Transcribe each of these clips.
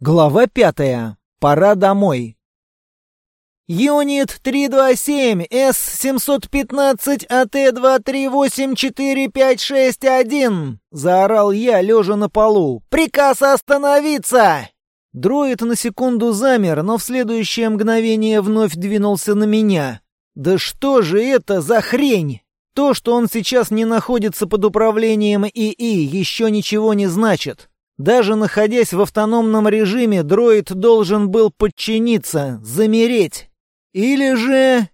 Глава пятая. Пора домой. «Юнит 327, С-715, АТ-2384561!» — заорал я, лежа на полу. «Приказ остановиться!» Дроид на секунду замер, но в следующее мгновение вновь двинулся на меня. «Да что же это за хрень?» То, что он сейчас не находится под управлением ИИ, еще ничего не значит. Даже находясь в автономном режиме, дроид должен был подчиниться, замереть. Или же...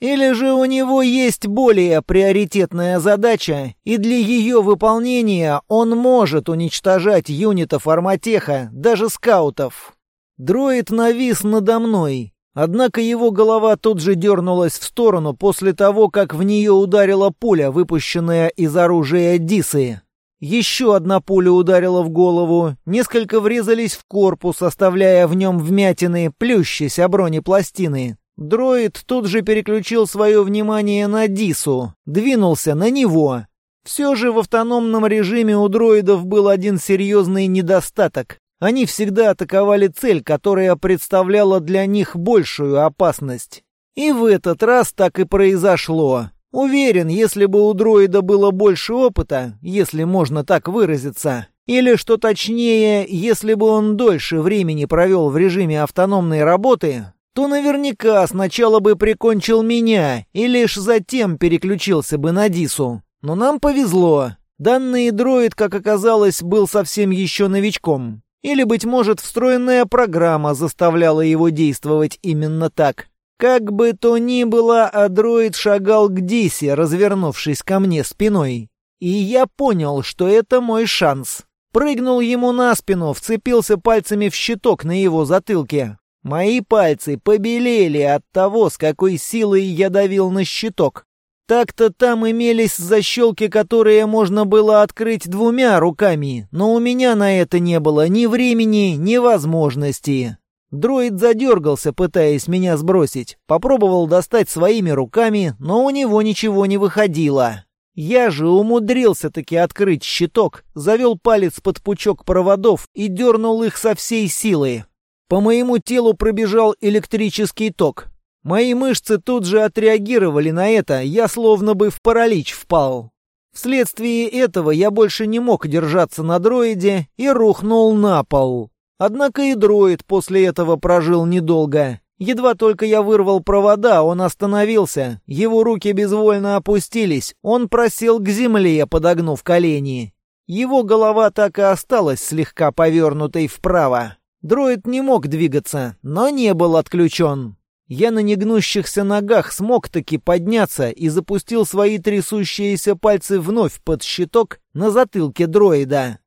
Или же у него есть более приоритетная задача, и для ее выполнения он может уничтожать юнитов арматеха, даже скаутов. Дроид навис надо мной, однако его голова тут же дернулась в сторону после того, как в нее ударила пуля, выпущенная из оружия Дисы. Еще одна пуля ударила в голову, несколько врезались в корпус, оставляя в нем вмятины, плющись о бронепластины. Дроид тут же переключил свое внимание на Дису, двинулся на него. Все же в автономном режиме у дроидов был один серьезный недостаток. Они всегда атаковали цель, которая представляла для них большую опасность. И в этот раз так и произошло. Уверен, если бы у дроида было больше опыта, если можно так выразиться, или, что точнее, если бы он дольше времени провел в режиме автономной работы, то наверняка сначала бы прикончил меня и лишь затем переключился бы на Дису. Но нам повезло. Данный дроид, как оказалось, был совсем еще новичком. Или, быть может, встроенная программа заставляла его действовать именно так. Как бы то ни было, а шагал к Дисе, развернувшись ко мне спиной. И я понял, что это мой шанс. Прыгнул ему на спину, вцепился пальцами в щиток на его затылке. Мои пальцы побелели от того, с какой силой я давил на щиток. Так-то там имелись защелки, которые можно было открыть двумя руками, но у меня на это не было ни времени, ни возможности. Дроид задергался, пытаясь меня сбросить. Попробовал достать своими руками, но у него ничего не выходило. Я же умудрился таки открыть щиток, завел палец под пучок проводов и дернул их со всей силы. По моему телу пробежал электрический ток. Мои мышцы тут же отреагировали на это, я словно бы в паралич впал. Вследствие этого я больше не мог держаться на дроиде и рухнул на пол. Однако и дроид после этого прожил недолго. Едва только я вырвал провода, он остановился. Его руки безвольно опустились. Он просел к земле, подогнув колени. Его голова так и осталась слегка повернутой вправо. Дроид не мог двигаться, но не был отключен. Я на негнущихся ногах смог таки подняться и запустил свои трясущиеся пальцы вновь под щиток на затылке дроида.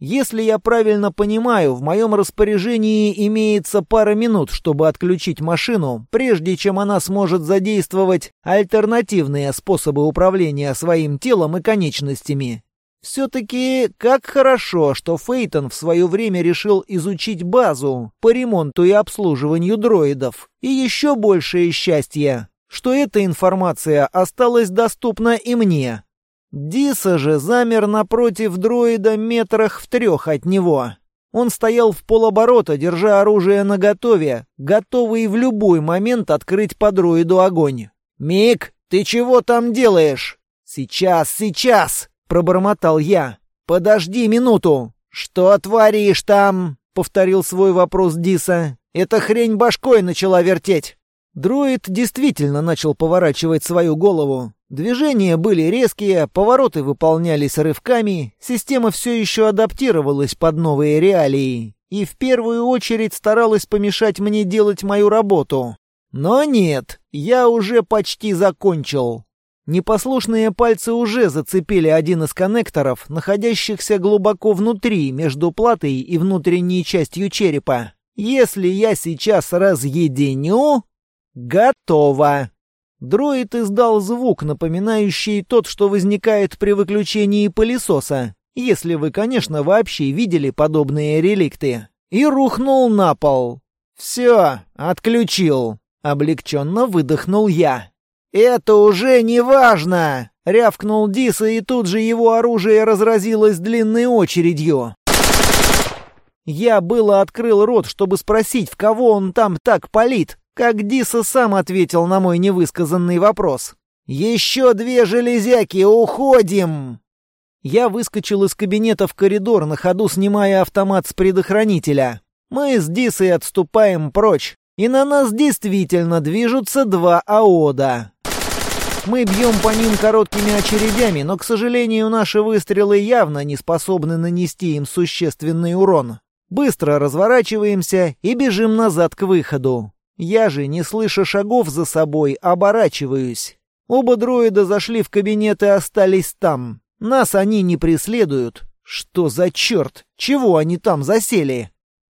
Если я правильно понимаю, в моем распоряжении имеется пара минут, чтобы отключить машину, прежде чем она сможет задействовать альтернативные способы управления своим телом и конечностями. Все-таки как хорошо, что Фейтон в свое время решил изучить базу по ремонту и обслуживанию дроидов. И еще большее счастье, что эта информация осталась доступна и мне. Диса же замер напротив дроида метрах в трех от него. Он стоял в полоборота, держа оружие наготове, готовый в любой момент открыть по дроиду огонь. «Мик, ты чего там делаешь?» «Сейчас, сейчас!» — пробормотал я. «Подожди минуту!» «Что творишь там?» — повторил свой вопрос Диса. «Эта хрень башкой начала вертеть!» Дроид действительно начал поворачивать свою голову. Движения были резкие, повороты выполнялись рывками, система все еще адаптировалась под новые реалии и в первую очередь старалась помешать мне делать мою работу. Но нет, я уже почти закончил. Непослушные пальцы уже зацепили один из коннекторов, находящихся глубоко внутри, между платой и внутренней частью черепа. Если я сейчас разъединю... Готово! Дроид издал звук, напоминающий тот, что возникает при выключении пылесоса, если вы, конечно, вообще видели подобные реликты, и рухнул на пол. «Все, отключил», — облегченно выдохнул я. «Это уже не важно!» — рявкнул Диса, и тут же его оружие разразилось длинной очередью. Я было открыл рот, чтобы спросить, в кого он там так палит, как Диса сам ответил на мой невысказанный вопрос. «Еще две железяки, уходим!» Я выскочил из кабинета в коридор, на ходу снимая автомат с предохранителя. Мы с Дисой отступаем прочь, и на нас действительно движутся два АОДа. Мы бьем по ним короткими очередями, но, к сожалению, наши выстрелы явно не способны нанести им существенный урон. Быстро разворачиваемся и бежим назад к выходу. Я же, не слыша шагов за собой, оборачиваюсь. Оба дроида зашли в кабинет и остались там. Нас они не преследуют. Что за черт? Чего они там засели?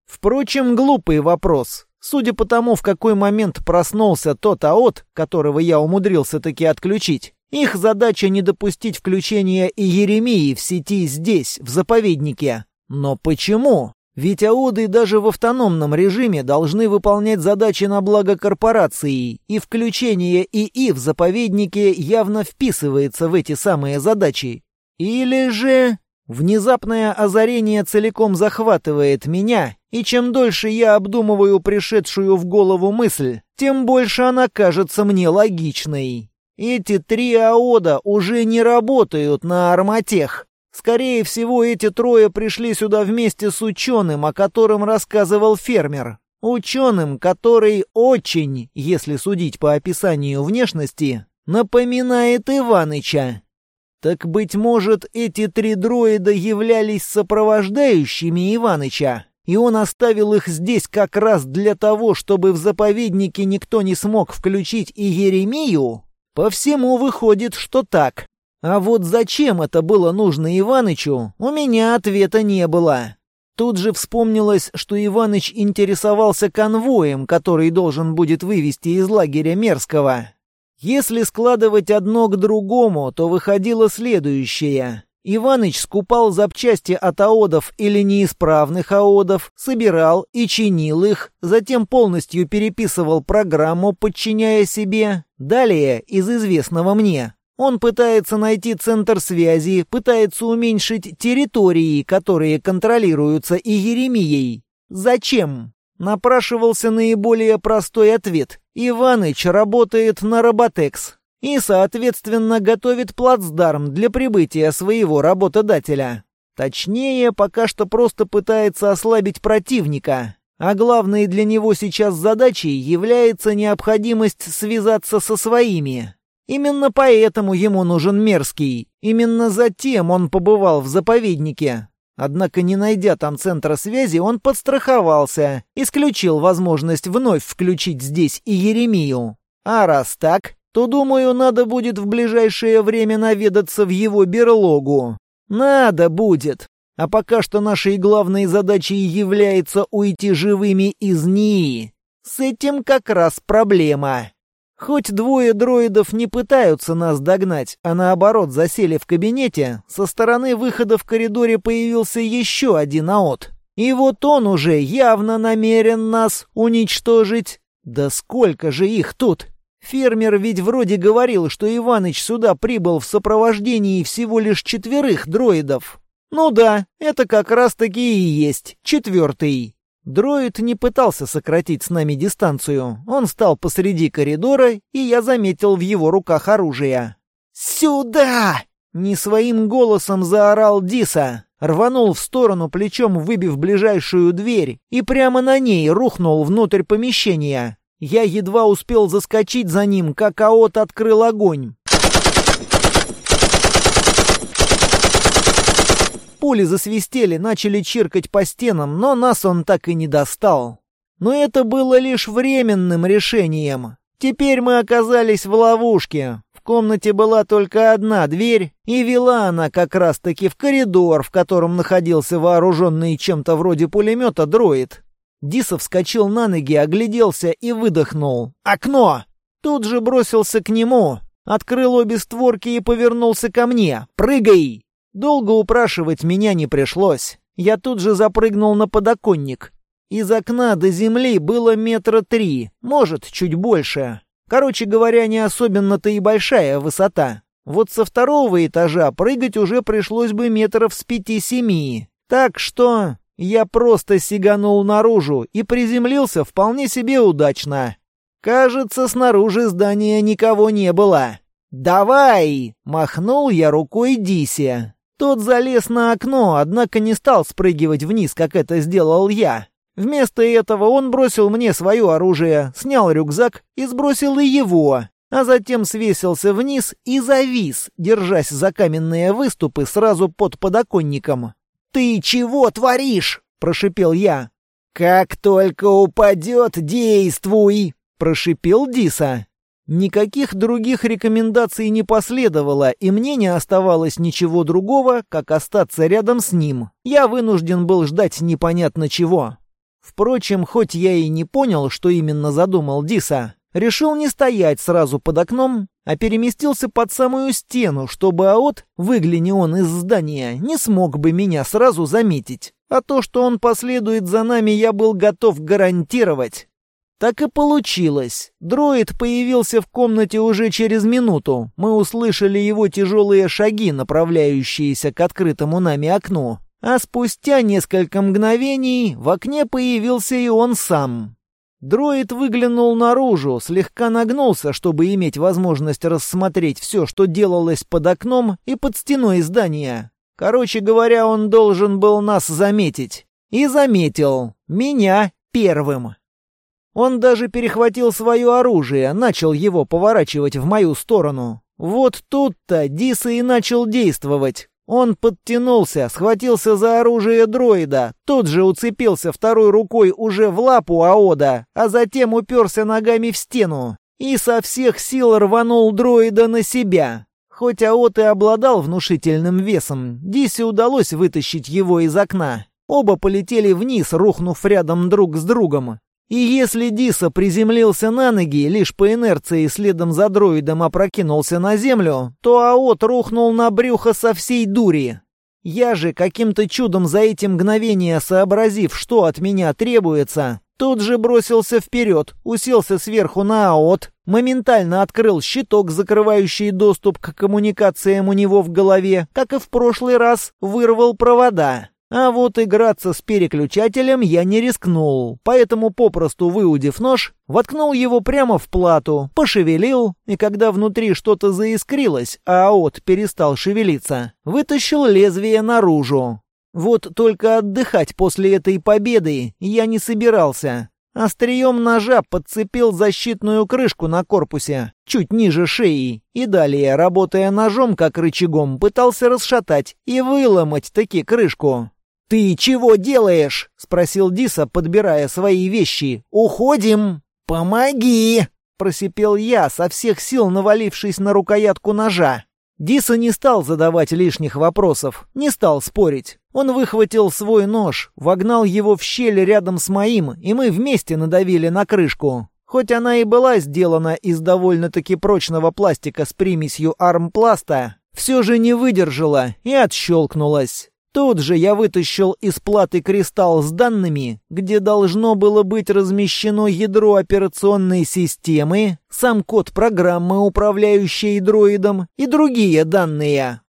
Впрочем, глупый вопрос. Судя по тому, в какой момент проснулся тот АОТ, которого я умудрился таки отключить, их задача не допустить включения и Еремии в сети здесь, в заповеднике. Но почему? Ведь АОДы даже в автономном режиме должны выполнять задачи на благо корпорации, и включение ИИ в заповеднике явно вписывается в эти самые задачи. Или же... Внезапное озарение целиком захватывает меня, и чем дольше я обдумываю пришедшую в голову мысль, тем больше она кажется мне логичной. Эти три АОДа уже не работают на Арматех. Скорее всего, эти трое пришли сюда вместе с ученым, о котором рассказывал фермер. Ученым, который очень, если судить по описанию внешности, напоминает Иваныча. Так, быть может, эти три дроида являлись сопровождающими Иваныча, и он оставил их здесь как раз для того, чтобы в заповеднике никто не смог включить и Еремию? По всему выходит, что так. А вот зачем это было нужно Иванычу, у меня ответа не было. Тут же вспомнилось, что Иваныч интересовался конвоем, который должен будет вывести из лагеря Мерзкого. Если складывать одно к другому, то выходило следующее. Иваныч скупал запчасти от аодов или неисправных аодов, собирал и чинил их, затем полностью переписывал программу, подчиняя себе. Далее, из известного мне, он пытается найти центр связи, пытается уменьшить территории, которые контролируются и Еремией. Зачем? Напрашивался наиболее простой ответ. Иваныч работает на Роботекс и, соответственно, готовит плацдарм для прибытия своего работодателя. Точнее, пока что просто пытается ослабить противника. А главной для него сейчас задачей является необходимость связаться со своими. Именно поэтому ему нужен Мерзкий. Именно затем он побывал в заповеднике. Однако, не найдя там центра связи, он подстраховался, исключил возможность вновь включить здесь и Еремию. А раз так, то, думаю, надо будет в ближайшее время наведаться в его берлогу. Надо будет. А пока что нашей главной задачей является уйти живыми из НИИ. С этим как раз проблема. Хоть двое дроидов не пытаются нас догнать, а наоборот засели в кабинете, со стороны выхода в коридоре появился еще один аот. И вот он уже явно намерен нас уничтожить. Да сколько же их тут? Фермер ведь вроде говорил, что Иваныч сюда прибыл в сопровождении всего лишь четверых дроидов. Ну да, это как раз-таки и есть четвертый. Дроид не пытался сократить с нами дистанцию. Он стал посреди коридора, и я заметил в его руках оружие. «Сюда!» — не своим голосом заорал Диса. Рванул в сторону, плечом выбив ближайшую дверь, и прямо на ней рухнул внутрь помещения. Я едва успел заскочить за ним, как АОТ открыл огонь. Пули засвистели, начали чиркать по стенам, но нас он так и не достал. Но это было лишь временным решением. Теперь мы оказались в ловушке. В комнате была только одна дверь, и вела она как раз-таки в коридор, в котором находился вооруженный чем-то вроде пулемета дроид. Диса вскочил на ноги, огляделся и выдохнул. «Окно!» Тут же бросился к нему, открыл обе створки и повернулся ко мне. «Прыгай!» Долго упрашивать меня не пришлось. Я тут же запрыгнул на подоконник. Из окна до земли было метра три, может, чуть больше. Короче говоря, не особенно-то и большая высота. Вот со второго этажа прыгать уже пришлось бы метров с пяти-семи. Так что Я просто сиганул наружу и приземлился вполне себе удачно. Кажется, снаружи здания никого не было. «Давай!» — махнул я рукой Дисе. Тот залез на окно, однако не стал спрыгивать вниз, как это сделал я. Вместо этого он бросил мне свое оружие, снял рюкзак и сбросил и его, а затем свесился вниз и завис, держась за каменные выступы сразу под подоконником. «Ты чего творишь?» — прошипел я. «Как только упадет, действуй!» — прошипел Диса. Никаких других рекомендаций не последовало, и мне не оставалось ничего другого, как остаться рядом с ним. Я вынужден был ждать непонятно чего. Впрочем, хоть я и не понял, что именно задумал Диса, решил не стоять сразу под окном, а переместился под самую стену, чтобы Аот, выгляни он из здания, не смог бы меня сразу заметить. А то, что он последует за нами, я был готов гарантировать. Так и получилось. Дроид появился в комнате уже через минуту. Мы услышали его тяжелые шаги, направляющиеся к открытому нами окну. А спустя несколько мгновений в окне появился и он сам. Дроид выглянул наружу, слегка нагнулся, чтобы иметь возможность рассмотреть все, что делалось под окном и под стеной здания. Короче говоря, он должен был нас заметить. И заметил. Меня первым. Он даже перехватил свое оружие, начал его поворачивать в мою сторону. Вот тут-то Диса и начал действовать. Он подтянулся, схватился за оружие дроида, тут же уцепился второй рукой уже в лапу Аода, а затем уперся ногами в стену и со всех сил рванул дроида на себя. Хоть Аот и обладал внушительным весом, Дисе удалось вытащить его из окна. Оба полетели вниз, рухнув рядом друг с другом. И если Диса приземлился на ноги, лишь по инерции следом за дроидом опрокинулся на землю, то Аот рухнул на брюхо со всей дури. Я же, каким-то чудом за эти мгновения сообразив, что от меня требуется, тут же бросился вперед, уселся сверху на Аот, моментально открыл щиток, закрывающий доступ к коммуникациям у него в голове, как и в прошлый раз, вырвал провода. А вот играться с переключателем я не рискнул, поэтому, попросту выудив нож, воткнул его прямо в плату, пошевелил, и когда внутри что-то заискрилось, а АОТ перестал шевелиться, вытащил лезвие наружу. Вот только отдыхать после этой победы я не собирался. Острием ножа подцепил защитную крышку на корпусе, чуть ниже шеи, и далее, работая ножом как рычагом, пытался расшатать и выломать таки крышку. «Ты чего делаешь?» — спросил Диса, подбирая свои вещи. «Уходим!» «Помоги!» — просипел я, со всех сил навалившись на рукоятку ножа. Диса не стал задавать лишних вопросов, не стал спорить. Он выхватил свой нож, вогнал его в щель рядом с моим, и мы вместе надавили на крышку. Хоть она и была сделана из довольно-таки прочного пластика с примесью армпласта, все же не выдержала и отщелкнулась. Тут же я вытащил из платы кристалл с данными, где должно было быть размещено ядро операционной системы, сам код программы, управляющей дроидом, и другие данные.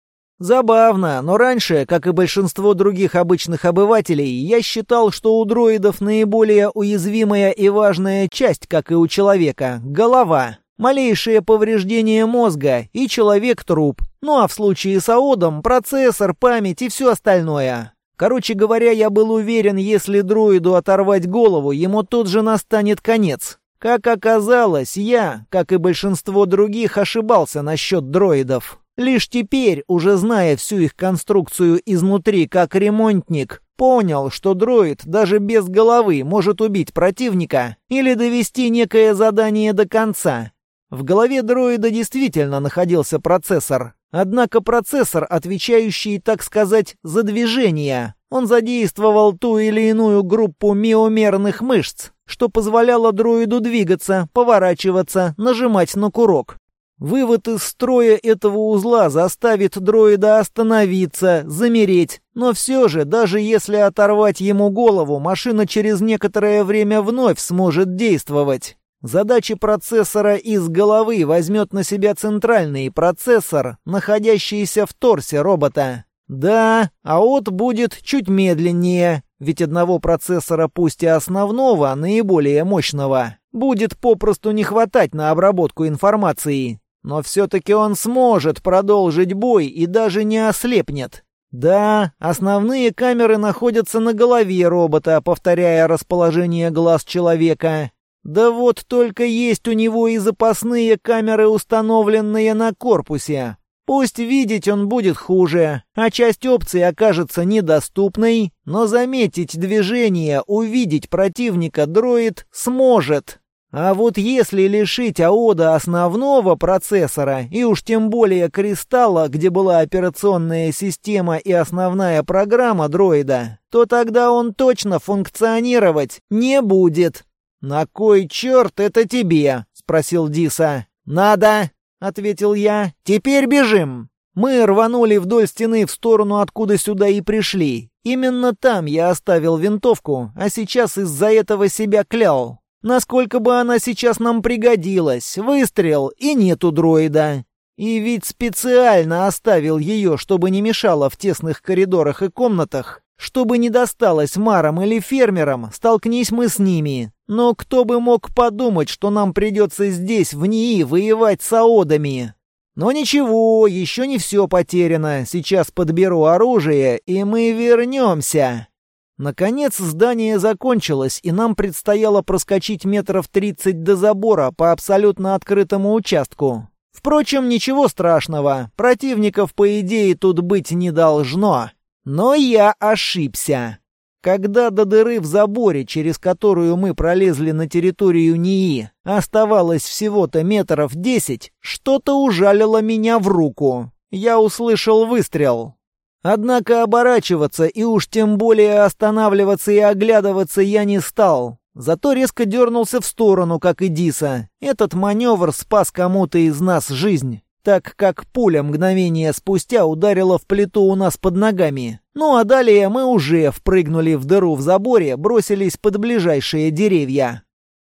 Забавно, но раньше, как и большинство других обычных обывателей, я считал, что у дроидов наиболее уязвимая и важная часть, как и у человека — голова. Малейшее повреждение мозга, и человек труп. Ну а в случае с АОДом процессор, память и все остальное. Короче говоря, я был уверен, если дроиду оторвать голову, ему тут же настанет конец. Как оказалось, я, как и большинство других, ошибался насчет дроидов. Лишь теперь, уже зная всю их конструкцию изнутри как ремонтник, понял, что дроид даже без головы может убить противника или довести некое задание до конца, в голове дроида действительно находился процессор. Однако процессор, отвечающий, так сказать, за движение. Он задействовал ту или иную группу миомерных мышц, что позволяло дроиду двигаться, поворачиваться, нажимать на курок. Вывод из строя этого узла заставит дроида остановиться, замереть, но все же, даже если оторвать ему голову, машина через некоторое время вновь сможет действовать. Задачи процессора из головы возьмет на себя центральный процессор, находящийся в торсе робота. Да, АОТ будет чуть медленнее, ведь одного процессора, пусть и основного, наиболее мощного, будет попросту не хватать на обработку информации. Но все-таки он сможет продолжить бой и даже не ослепнет. Да, основные камеры находятся на голове робота, повторяя расположение глаз человека. Да вот только есть у него и запасные камеры, установленные на корпусе. Пусть видеть он будет хуже, а часть опций окажется недоступной, но заметить движение, увидеть противника дроид сможет. А вот если лишить АОДа основного процессора, и уж тем более кристалла, где была операционная система и основная программа дроида, то тогда он точно функционировать не будет. «На кой черт это тебе?» — спросил Диса. «Надо!» — ответил я. «Теперь бежим!» Мы рванули вдоль стены в сторону, откуда сюда и пришли. Именно там я оставил винтовку, а сейчас из-за этого себя клял. Насколько бы она сейчас нам пригодилась. Выстрел, и нету дроида. И ведь специально оставил ее, чтобы не мешало в тесных коридорах и комнатах. Чтобы не досталось марам или фермерам, столкнись мы с ними. Но кто бы мог подумать, что нам придется здесь, в НИИ, воевать с аодами? Но ничего, еще не все потеряно. Сейчас подберу оружие, и мы вернемся. Наконец здание закончилось, и нам предстояло проскочить метров тридцать до забора по абсолютно открытому участку. Впрочем, ничего страшного, противников, по идее, тут быть не должно. Но я ошибся. Когда до дыры в заборе, через которую мы пролезли на территорию НИИ, оставалось всего-то метров десять, что-то ужалило меня в руку. Я услышал выстрел. Однако оборачиваться и уж тем более останавливаться и оглядываться я не стал. Зато резко дернулся в сторону, как и Диса. Этот маневр спас кому-то из нас жизнь, так как пуля мгновение спустя ударила в плиту у нас под ногами. Ну а далее мы уже впрыгнули в дыру в заборе, бросились под ближайшие деревья.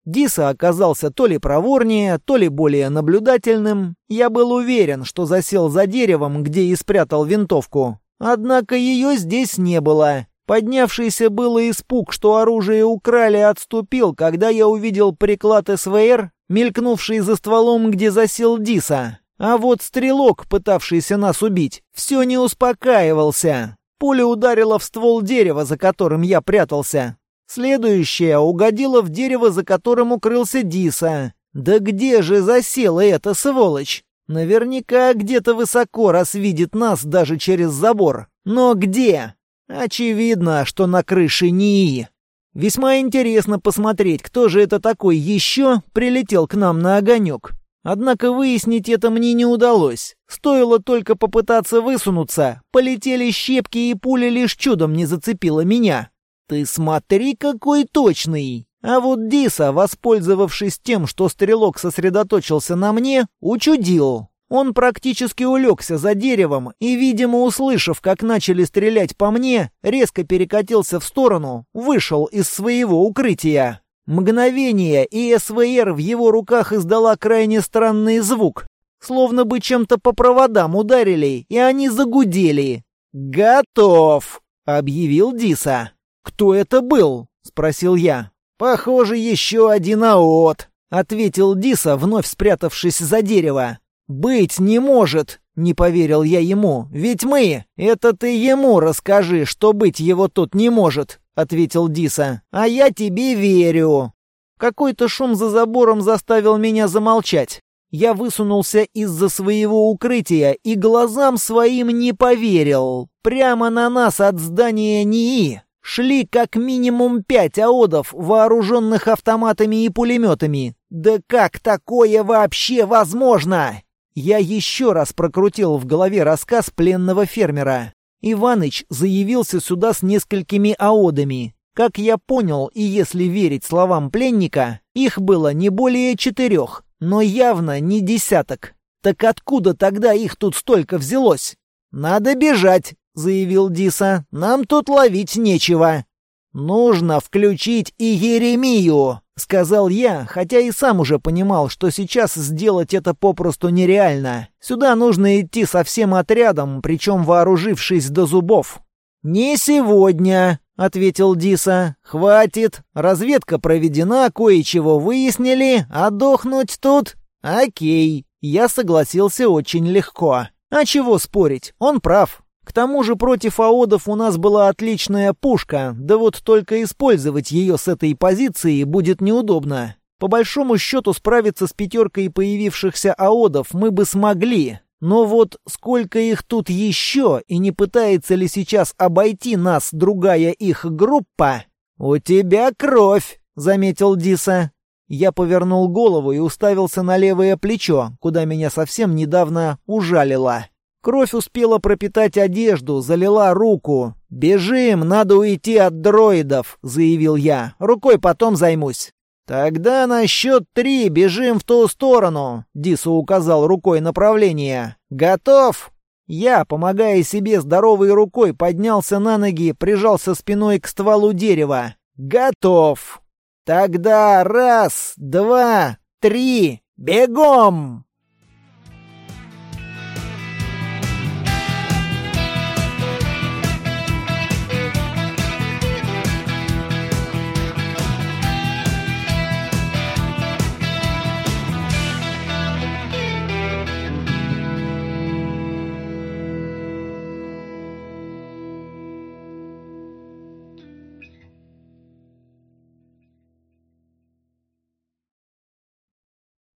Диса оказался то ли проворнее, то ли более наблюдательным. Я был уверен, что засел за деревом, где и спрятал винтовку. Однако ее здесь не было. Поднявшийся было испуг, что оружие украли, отступил, когда я увидел приклад СВР, мелькнувший за стволом, где засел Диса. А вот стрелок, пытавшийся нас убить, все не успокаивался. Пуля ударила в ствол дерева, за которым я прятался. Следующая угодила в дерево, за которым укрылся Диса. Да где же засела эта сволочь? Наверняка где-то высоко, раз видит нас даже через забор. Но где? Очевидно, что на крыше НИИ. Весьма интересно посмотреть, кто же это такой еще прилетел к нам на огонек. Однако выяснить это мне не удалось. Стоило только попытаться высунуться, полетели щепки и пуля лишь чудом не зацепила меня. «Ты смотри, какой точный!» А вот Диса, воспользовавшись тем, что стрелок сосредоточился на мне, учудил. Он практически улегся за деревом и, видимо, услышав, как начали стрелять по мне, резко перекатился в сторону, вышел из своего укрытия. Мгновение, и СВР в его руках издала крайне странный звук. Словно бы чем-то по проводам ударили, и они загудели. «Готов!» — объявил Диса. «Кто это был?» — спросил я. «Похоже, еще один аот», — ответил Диса, вновь спрятавшись за дерево. «Быть не может», — не поверил я ему. «Ведь мы...» «Это ты ему расскажи, что быть его тут не может», — ответил Диса. «А я тебе верю». Какой-то шум за забором заставил меня замолчать. Я высунулся из-за своего укрытия и глазам своим не поверил. Прямо на нас от здания НИИ Шли как минимум пять аодов, вооруженных автоматами и пулеметами. Да как такое вообще возможно? Я еще раз прокрутил в голове рассказ пленного фермера. Иваныч заявился сюда с несколькими аодами. Как я понял, и если верить словам пленника, их было не более четырех, но явно не десяток. Так откуда тогда их тут столько взялось? Надо бежать, заявил Диса. «Нам тут ловить нечего». «Нужно включить и Еремию», — сказал я, хотя и сам уже понимал, что сейчас сделать это попросту нереально. Сюда нужно идти со всем отрядом, причем вооружившись до зубов. «Не сегодня», — ответил Диса. «Хватит. Разведка проведена, кое-чего выяснили. Отдохнуть тут? Окей». Я согласился очень легко. А чего спорить? Он прав. К тому же против аодов у нас была отличная пушка, да вот только использовать ее с этой позиции будет неудобно. По большому счету справиться с пятеркой появившихся аодов мы бы смогли, но вот сколько их тут еще, и не пытается ли сейчас обойти нас другая их группа? «У тебя кровь», — заметил Диса. Я повернул голову и уставился на левое плечо, куда меня совсем недавно ужалило. Кровь успела пропитать одежду, залила руку. «Бежим, надо уйти от дроидов», — заявил я. «Рукой потом займусь». «Тогда на счет три бежим в ту сторону», — Дису указал рукой направление. «Готов?» Я, помогая себе здоровой рукой, поднялся на ноги, прижался спиной к стволу дерева. «Готов!» «Тогда раз, два, три, бегом!»